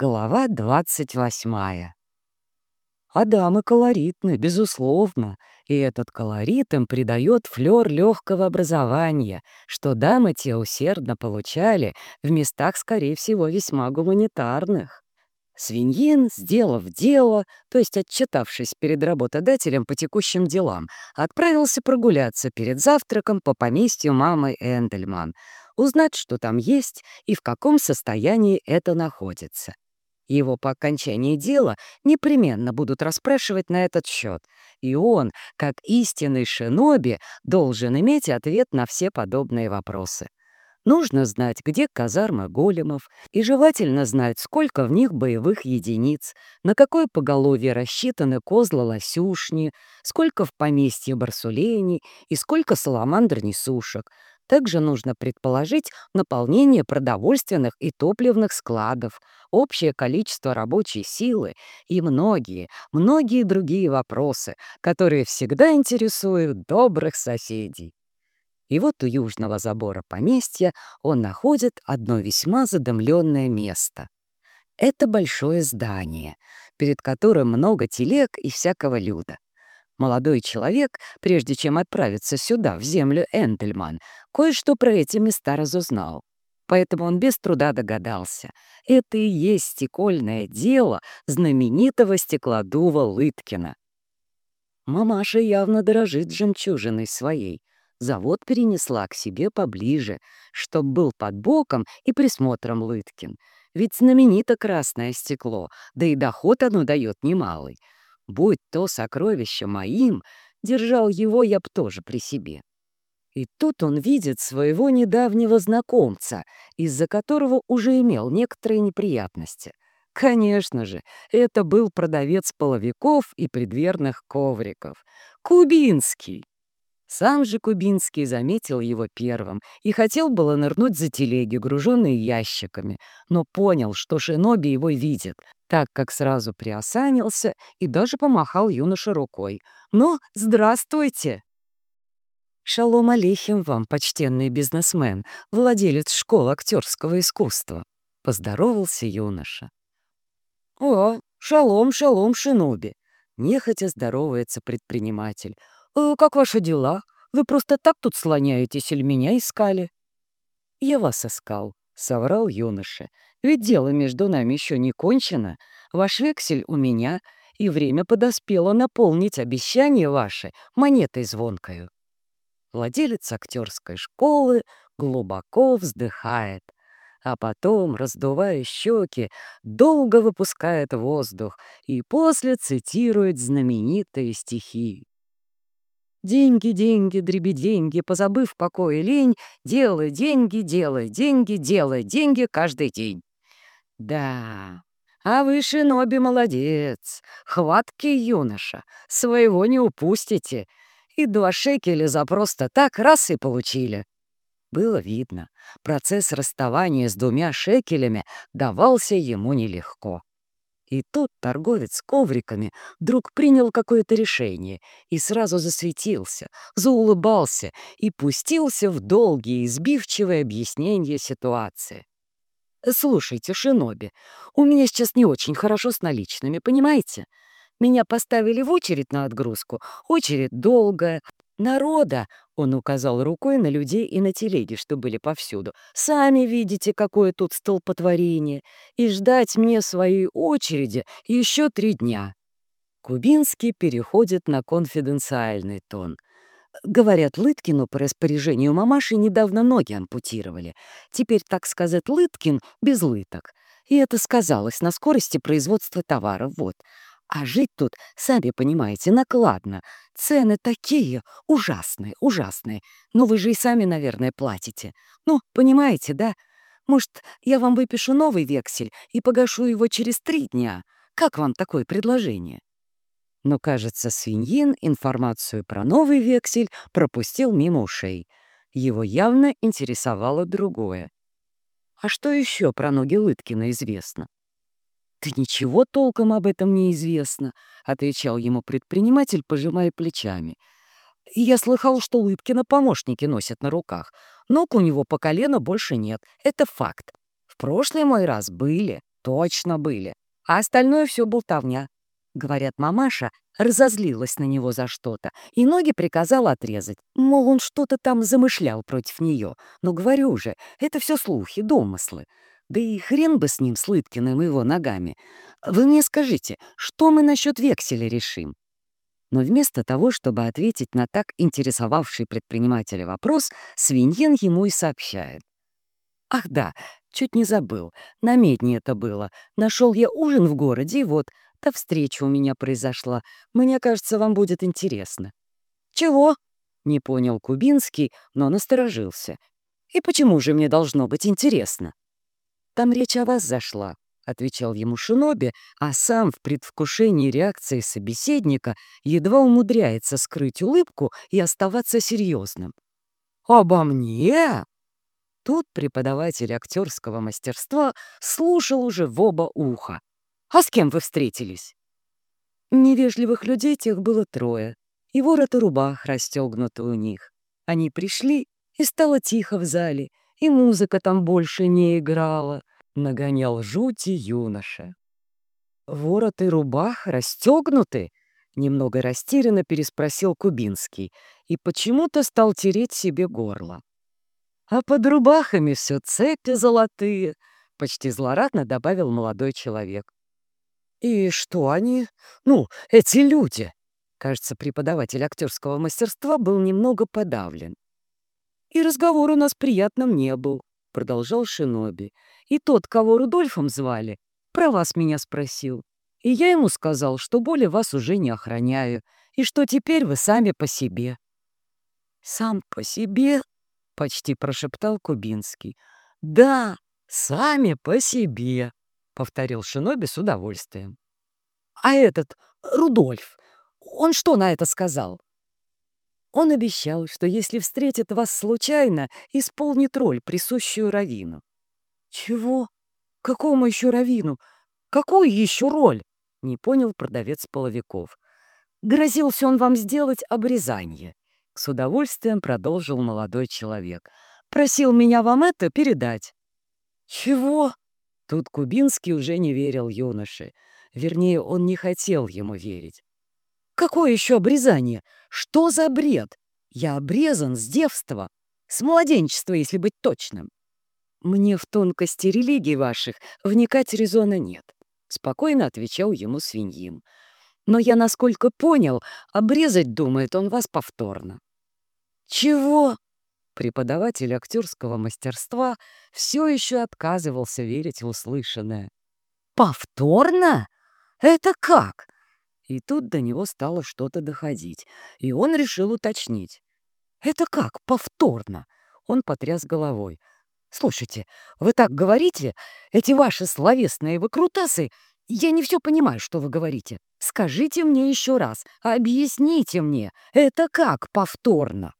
Глава двадцать восьмая. А дамы колоритны, безусловно, и этот колорит им придает флёр легкого образования, что дамы те усердно получали в местах, скорее всего, весьма гуманитарных. Свиньин, сделав дело, то есть отчитавшись перед работодателем по текущим делам, отправился прогуляться перед завтраком по поместью мамы Эндельман, узнать, что там есть и в каком состоянии это находится. Его по окончании дела непременно будут расспрашивать на этот счет, и он, как истинный шиноби, должен иметь ответ на все подобные вопросы. Нужно знать, где казармы големов, и желательно знать, сколько в них боевых единиц, на какое поголовье рассчитаны козла-лосюшни, сколько в поместье барсулений и сколько саламандр-несушек, также нужно предположить наполнение продовольственных и топливных складов, общее количество рабочей силы и многие, многие другие вопросы, которые всегда интересуют добрых соседей. И вот у южного забора поместья он находит одно весьма задымленное место. Это большое здание, перед которым много телег и всякого люда. Молодой человек, прежде чем отправиться сюда, в землю Энтельман, кое-что про эти места разузнал. Поэтому он без труда догадался. Это и есть стекольное дело знаменитого стеклодува Лыткина. Мамаша явно дорожит жемчужиной своей. Завод перенесла к себе поближе, чтоб был под боком и присмотром Лыткин. Ведь знаменито красное стекло, да и доход оно дает немалый. Будь то сокровище моим, держал его я б тоже при себе. И тут он видит своего недавнего знакомца, из-за которого уже имел некоторые неприятности. Конечно же, это был продавец половиков и предверных ковриков. Кубинский. Сам же Кубинский заметил его первым и хотел было нырнуть за телеги, груженные ящиками, но понял, что Шиноби его видит, так как сразу приосанился и даже помахал юноше рукой. «Ну, здравствуйте!» «Шалом алейхим вам, почтенный бизнесмен, владелец школы актерского искусства!» — поздоровался юноша. «О, шалом, шалом, шиноби!» — нехотя здоровается предприниматель — «Э, «Как ваши дела? Вы просто так тут слоняетесь или меня искали?» «Я вас искал», — соврал юноша. «Ведь дело между нами еще не кончено. Ваш вексель у меня, и время подоспело наполнить обещание ваше монетой звонкою». Владелец актерской школы глубоко вздыхает, а потом, раздувая щеки, долго выпускает воздух и после цитирует знаменитые стихи. Деньги, деньги, дреби деньги, позабыв покой и лень, делай деньги, делай деньги, делай деньги каждый день. Да, а вы, Шиноби, молодец, хваткий юноша, своего не упустите. И два шекеля за просто так раз и получили. Было видно, процесс расставания с двумя шекелями давался ему нелегко. И тут торговец ковриками вдруг принял какое-то решение и сразу засветился, заулыбался и пустился в долгие избивчивые объяснения ситуации. «Слушайте, Шиноби, у меня сейчас не очень хорошо с наличными, понимаете? Меня поставили в очередь на отгрузку, очередь долгая, Народа, он указал рукой на людей и на телеги, что были повсюду. Сами видите, какое тут столпотворение. И ждать мне своей очереди еще три дня. Кубинский переходит на конфиденциальный тон. Говорят, Лыткину по распоряжению мамаши недавно ноги ампутировали. Теперь, так сказать, Лыткин без лыток. И это сказалось на скорости производства товара. Вот. А жить тут, сами понимаете, накладно. Цены такие ужасные, ужасные. Но вы же и сами, наверное, платите. Ну, понимаете, да? Может, я вам выпишу новый вексель и погашу его через три дня? Как вам такое предложение?» Но, кажется, свиньин информацию про новый вексель пропустил мимо ушей. Его явно интересовало другое. А что еще про ноги Лыткина известно? «Да ничего толком об этом не известно», — отвечал ему предприниматель, пожимая плечами. «Я слыхал, что Лыткина помощники носят на руках. Ног у него по колено больше нет. Это факт. В прошлый мой раз были». Точно были. А остальное все болтовня. Говорят, мамаша разозлилась на него за что-то и ноги приказала отрезать. Мол, он что-то там замышлял против нее. Но говорю же, это все слухи, домыслы. Да и хрен бы с ним, с Лыткиным его ногами. Вы мне скажите, что мы насчет векселя решим? Но вместо того, чтобы ответить на так интересовавший предпринимателя вопрос, Свиньин ему и сообщает. «Ах да, чуть не забыл. На медне это было. Нашел я ужин в городе, и вот, та встреча у меня произошла. Мне кажется, вам будет интересно». «Чего?» — не понял Кубинский, но насторожился. «И почему же мне должно быть интересно?» «Там речь о вас зашла», — отвечал ему Шиноби, а сам в предвкушении реакции собеседника едва умудряется скрыть улыбку и оставаться серьезным. «Обо мне?» Тут преподаватель актерского мастерства слушал уже в оба уха. «А с кем вы встретились?» Невежливых людей тех было трое, и ворот и рубах расстегнуты у них. Они пришли, и стало тихо в зале, и музыка там больше не играла. Нагонял жути юноша. «Ворот и рубах расстегнуты?» Немного растерянно переспросил Кубинский и почему-то стал тереть себе горло. «А под рубахами все цепи золотые», — почти злорадно добавил молодой человек. «И что они? Ну, эти люди?» Кажется, преподаватель актерского мастерства был немного подавлен. «И разговор у нас приятным не был», — продолжал Шиноби. «И тот, кого Рудольфом звали, про вас меня спросил. И я ему сказал, что более вас уже не охраняю, и что теперь вы сами по себе». «Сам по себе?» — почти прошептал Кубинский. «Да, сами по себе», — повторил Шиноби с удовольствием. «А этот, Рудольф, он что на это сказал?» Он обещал, что если встретит вас случайно, исполнит роль, присущую Равину. «Чего? Какому еще Равину? Какую еще роль?» — не понял продавец половиков. «Грозился он вам сделать обрезание», — с удовольствием продолжил молодой человек. «Просил меня вам это передать». «Чего?» Тут Кубинский уже не верил юноше. Вернее, он не хотел ему верить. Какое еще обрезание? Что за бред? Я обрезан с девства, с младенчества, если быть точным. Мне в тонкости религий ваших вникать резона нет, спокойно отвечал ему свиньим. Но я, насколько понял, обрезать думает он вас повторно. Чего? Преподаватель актерского мастерства все еще отказывался верить в услышанное. «Повторно? Это как?» И тут до него стало что-то доходить, и он решил уточнить. «Это как, повторно?» Он потряс головой. «Слушайте, вы так говорите? Эти ваши словесные выкрутасы? Я не все понимаю, что вы говорите. Скажите мне еще раз, объясните мне, это как повторно?»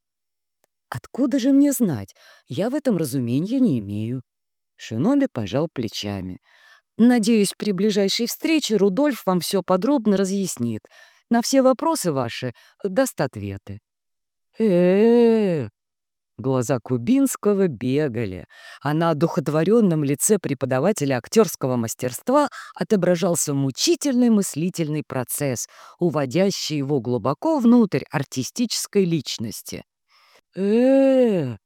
«Откуда же мне знать? Я в этом разумения не имею». Шиноби пожал плечами. Надеюсь, при ближайшей встрече Рудольф вам все подробно разъяснит. На все вопросы ваши даст ответы. э э Глаза Кубинского бегали, а на одухотворенном лице преподавателя актерского мастерства отображался мучительный мыслительный процесс, уводящий его глубоко внутрь артистической личности. э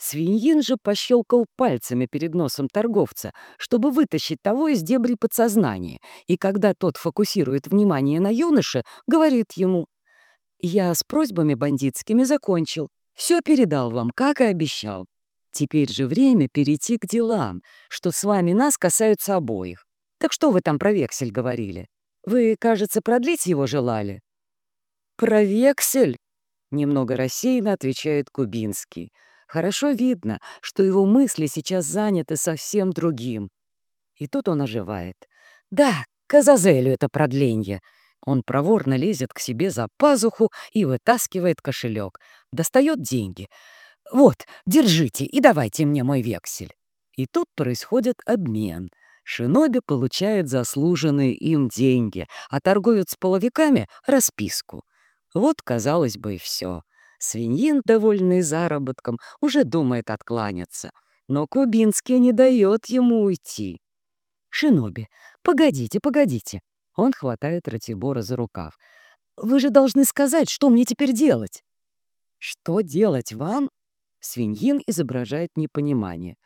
Свиньин же пощелкал пальцами перед носом торговца, чтобы вытащить того из дебри подсознания, и когда тот фокусирует внимание на юноше, говорит ему «Я с просьбами бандитскими закончил, все передал вам, как и обещал. Теперь же время перейти к делам, что с вами нас касаются обоих. Так что вы там про вексель говорили? Вы, кажется, продлить его желали?» «Про вексель?» — немного рассеянно отвечает Кубинский — Хорошо видно, что его мысли сейчас заняты совсем другим. И тут он оживает. Да, к Азазелю это продление. Он проворно лезет к себе за пазуху и вытаскивает кошелек. Достает деньги. «Вот, держите и давайте мне мой вексель». И тут происходит обмен. Шиноби получает заслуженные им деньги, а торговец с половиками — расписку. Вот, казалось бы, и все. Свиньин, довольный заработком, уже думает откланяться, но Кубинский не дает ему уйти. «Шиноби, погодите, погодите!» Он хватает Ратибора за рукав. «Вы же должны сказать, что мне теперь делать!» «Что делать вам?» Свиньин изображает непонимание.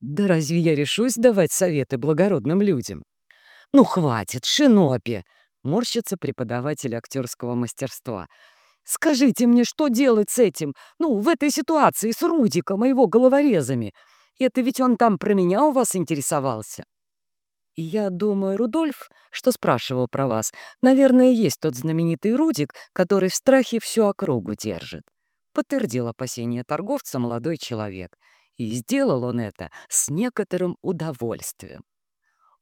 «Да разве я решусь давать советы благородным людям?» «Ну, хватит, Шиноби!» — морщится преподаватель актерского мастерства. «Скажите мне, что делать с этим? Ну, в этой ситуации с Рудиком и его головорезами. Это ведь он там про меня у вас интересовался?» «Я думаю, Рудольф, что спрашивал про вас, наверное, есть тот знаменитый Рудик, который в страхе всю округу держит», — подтвердил опасение торговца молодой человек. И сделал он это с некоторым удовольствием.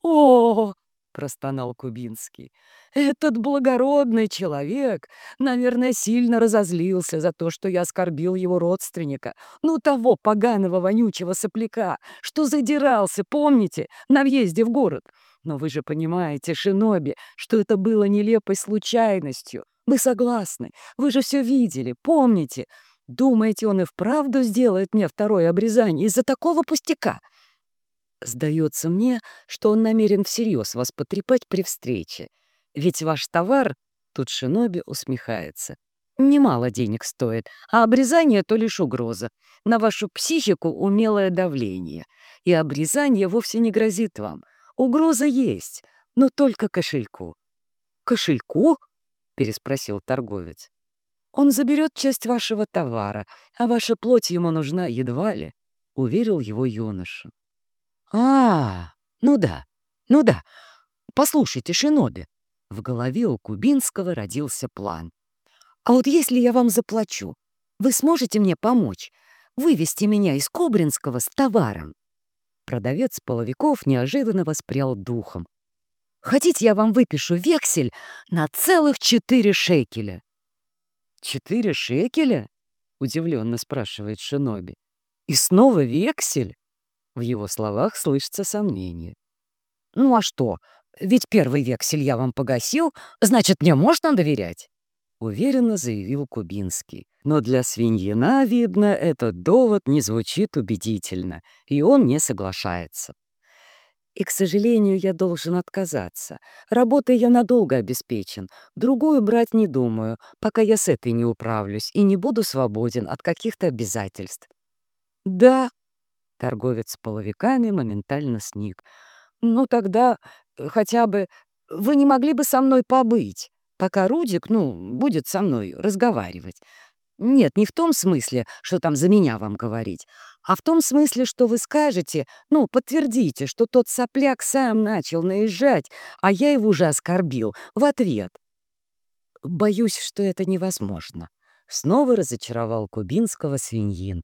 «О, простонал Кубинский. «Этот благородный человек, наверное, сильно разозлился за то, что я оскорбил его родственника, ну, того поганого вонючего сопляка, что задирался, помните, на въезде в город. Но вы же понимаете, Шиноби, что это было нелепой случайностью. Вы согласны? Вы же все видели, помните? Думаете, он и вправду сделает мне второе обрезание из-за такого пустяка?» Сдается мне, что он намерен всерьез вас потрепать при встрече. Ведь ваш товар, тут Шиноби усмехается, немало денег стоит, а обрезание — то лишь угроза. На вашу психику умелое давление. И обрезание вовсе не грозит вам. Угроза есть, но только кошельку. «Кошельку?» — переспросил торговец. «Он заберет часть вашего товара, а ваша плоть ему нужна едва ли», — уверил его юноша. А, ну да, ну да. Послушайте, Шиноби. В голове у Кубинского родился план. А вот если я вам заплачу, вы сможете мне помочь? Вывести меня из Кобринского с товаром? Продавец половиков неожиданно воспрял духом. Хотите, я вам выпишу вексель на целых четыре шекеля? Четыре шекеля? Удивленно спрашивает Шиноби. И снова вексель? В его словах слышится сомнение. «Ну а что? Ведь первый вексель я вам погасил, значит, мне можно доверять?» Уверенно заявил Кубинский. Но для свиньина, видно, этот довод не звучит убедительно, и он не соглашается. И, к сожалению, я должен отказаться. Работой я надолго обеспечен. Другую брать не думаю, пока я с этой не управлюсь и не буду свободен от каких-то обязательств. Да, Торговец половиками моментально сник. «Ну тогда э, хотя бы вы не могли бы со мной побыть, пока Рудик, ну, будет со мной разговаривать? Нет, не в том смысле, что там за меня вам говорить, а в том смысле, что вы скажете, ну, подтвердите, что тот сопляк сам начал наезжать, а я его уже оскорбил в ответ. Боюсь, что это невозможно. Снова разочаровал Кубинского свиньин.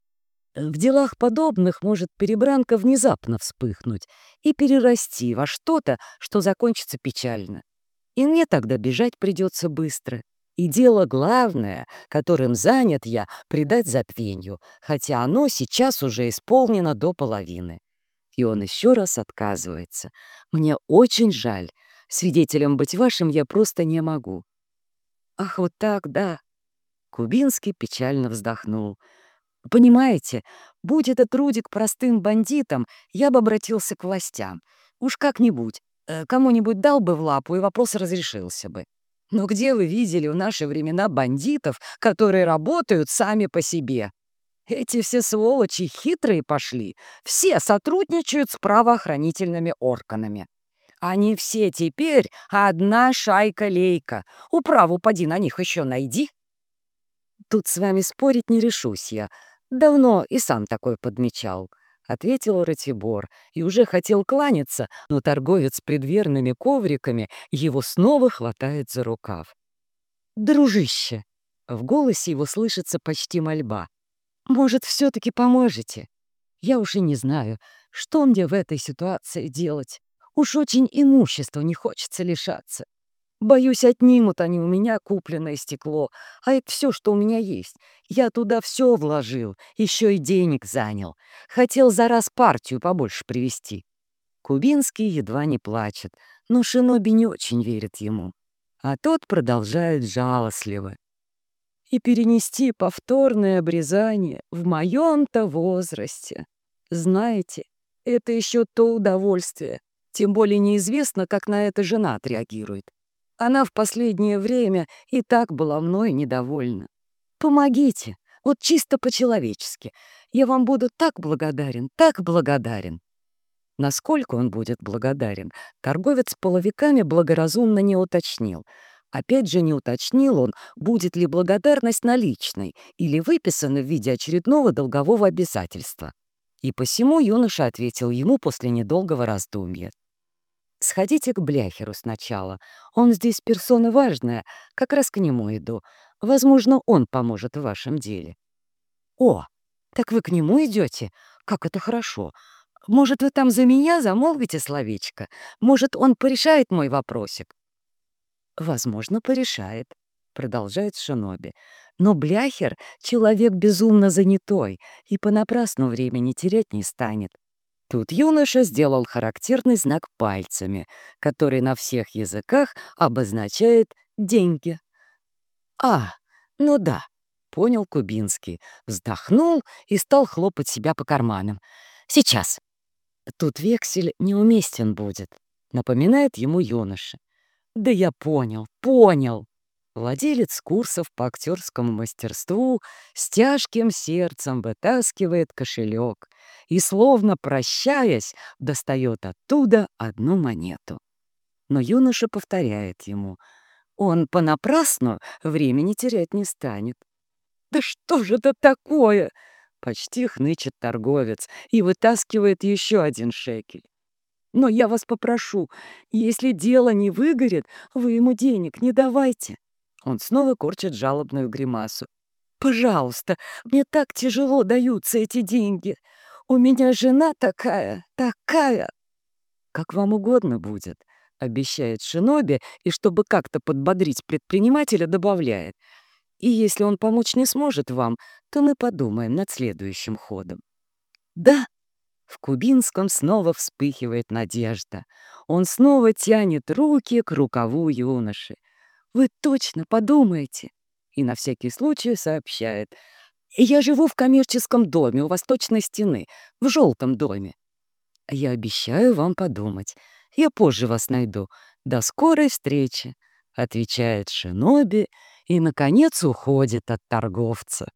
В делах подобных может перебранка внезапно вспыхнуть и перерасти во что-то, что закончится печально. И мне тогда бежать придется быстро. И дело главное, которым занят я, придать забвенью, хотя оно сейчас уже исполнено до половины. И он еще раз отказывается. Мне очень жаль. Свидетелем быть вашим я просто не могу. Ах, вот так, да. Кубинский печально вздохнул. Понимаете, будь этот Рудик простым бандитом, я бы обратился к властям. Уж как-нибудь, э, кому-нибудь дал бы в лапу, и вопрос разрешился бы. Но где вы видели в наши времена бандитов, которые работают сами по себе? Эти все сволочи хитрые пошли, все сотрудничают с правоохранительными органами. Они все теперь одна шайка-лейка. Управу поди на них еще найди. Тут с вами спорить не решусь я, Давно и сам такой подмечал. — ответил Ратибор, и уже хотел кланяться, но торговец с предверными ковриками его снова хватает за рукав. «Дружище!» — в голосе его слышится почти мольба. «Может, все-таки поможете? Я уже не знаю, что мне в этой ситуации делать. Уж очень имущества не хочется лишаться. Боюсь, отнимут они у меня купленное стекло, а это все, что у меня есть. Я туда все вложил, еще и денег занял. Хотел за раз партию побольше привезти. Кубинский едва не плачет, но Шиноби не очень верит ему. А тот продолжает жалостливо. И перенести повторное обрезание в моем-то возрасте. Знаете, это еще то удовольствие, Тем более неизвестно, как на это жена отреагирует. Она в последнее время и так была мной недовольна. Помогите, вот чисто по-человечески. Я вам буду так благодарен, так благодарен. Насколько он будет благодарен, торговец половиками благоразумно не уточнил. Опять же не уточнил он, будет ли благодарность наличной или выписана в виде очередного долгового обязательства. И посему юноша ответил ему после недолгого раздумья. «Сходите к Бляхеру сначала. Он здесь персона важная, как раз к нему иду. Возможно, он поможет в вашем деле». «О, так вы к нему идете? Как это хорошо! Может, вы там за меня замолвите словечко? Может, он порешает мой вопросик?» «Возможно, порешает», — продолжает Шиноби. «Но Бляхер — человек безумно занятой и понапрасну времени терять не станет. Тут юноша сделал характерный знак пальцами, который на всех языках обозначает «деньги». «А, ну да», — понял Кубинский, вздохнул и стал хлопать себя по карманам. «Сейчас». Тут вексель неуместен будет, напоминает ему юноша. Да я понял, понял. Владелец курсов по актерскому мастерству с тяжким сердцем вытаскивает кошелек и, словно прощаясь, достает оттуда одну монету. Но юноша повторяет ему. Он понапрасну времени терять не станет. «Да что же это такое?» Почти хнычет торговец и вытаскивает еще один шекель. Но я вас попрошу, если дело не выгорит, вы ему денег не давайте. Он снова корчит жалобную гримасу. Пожалуйста, мне так тяжело даются эти деньги. У меня жена такая, такая. Как вам угодно будет, обещает Шиноби, и чтобы как-то подбодрить предпринимателя, добавляет. И если он помочь не сможет вам, то мы подумаем над следующим ходом. Да, в Кубинском снова вспыхивает надежда. Он снова тянет руки к рукаву юноши. «Вы точно подумаете?» И на всякий случай сообщает. «Я живу в коммерческом доме у восточной стены, в желтом доме». «Я обещаю вам подумать. Я позже вас найду. До скорой встречи», — отвечает Шиноби и, наконец, уходит от торговца.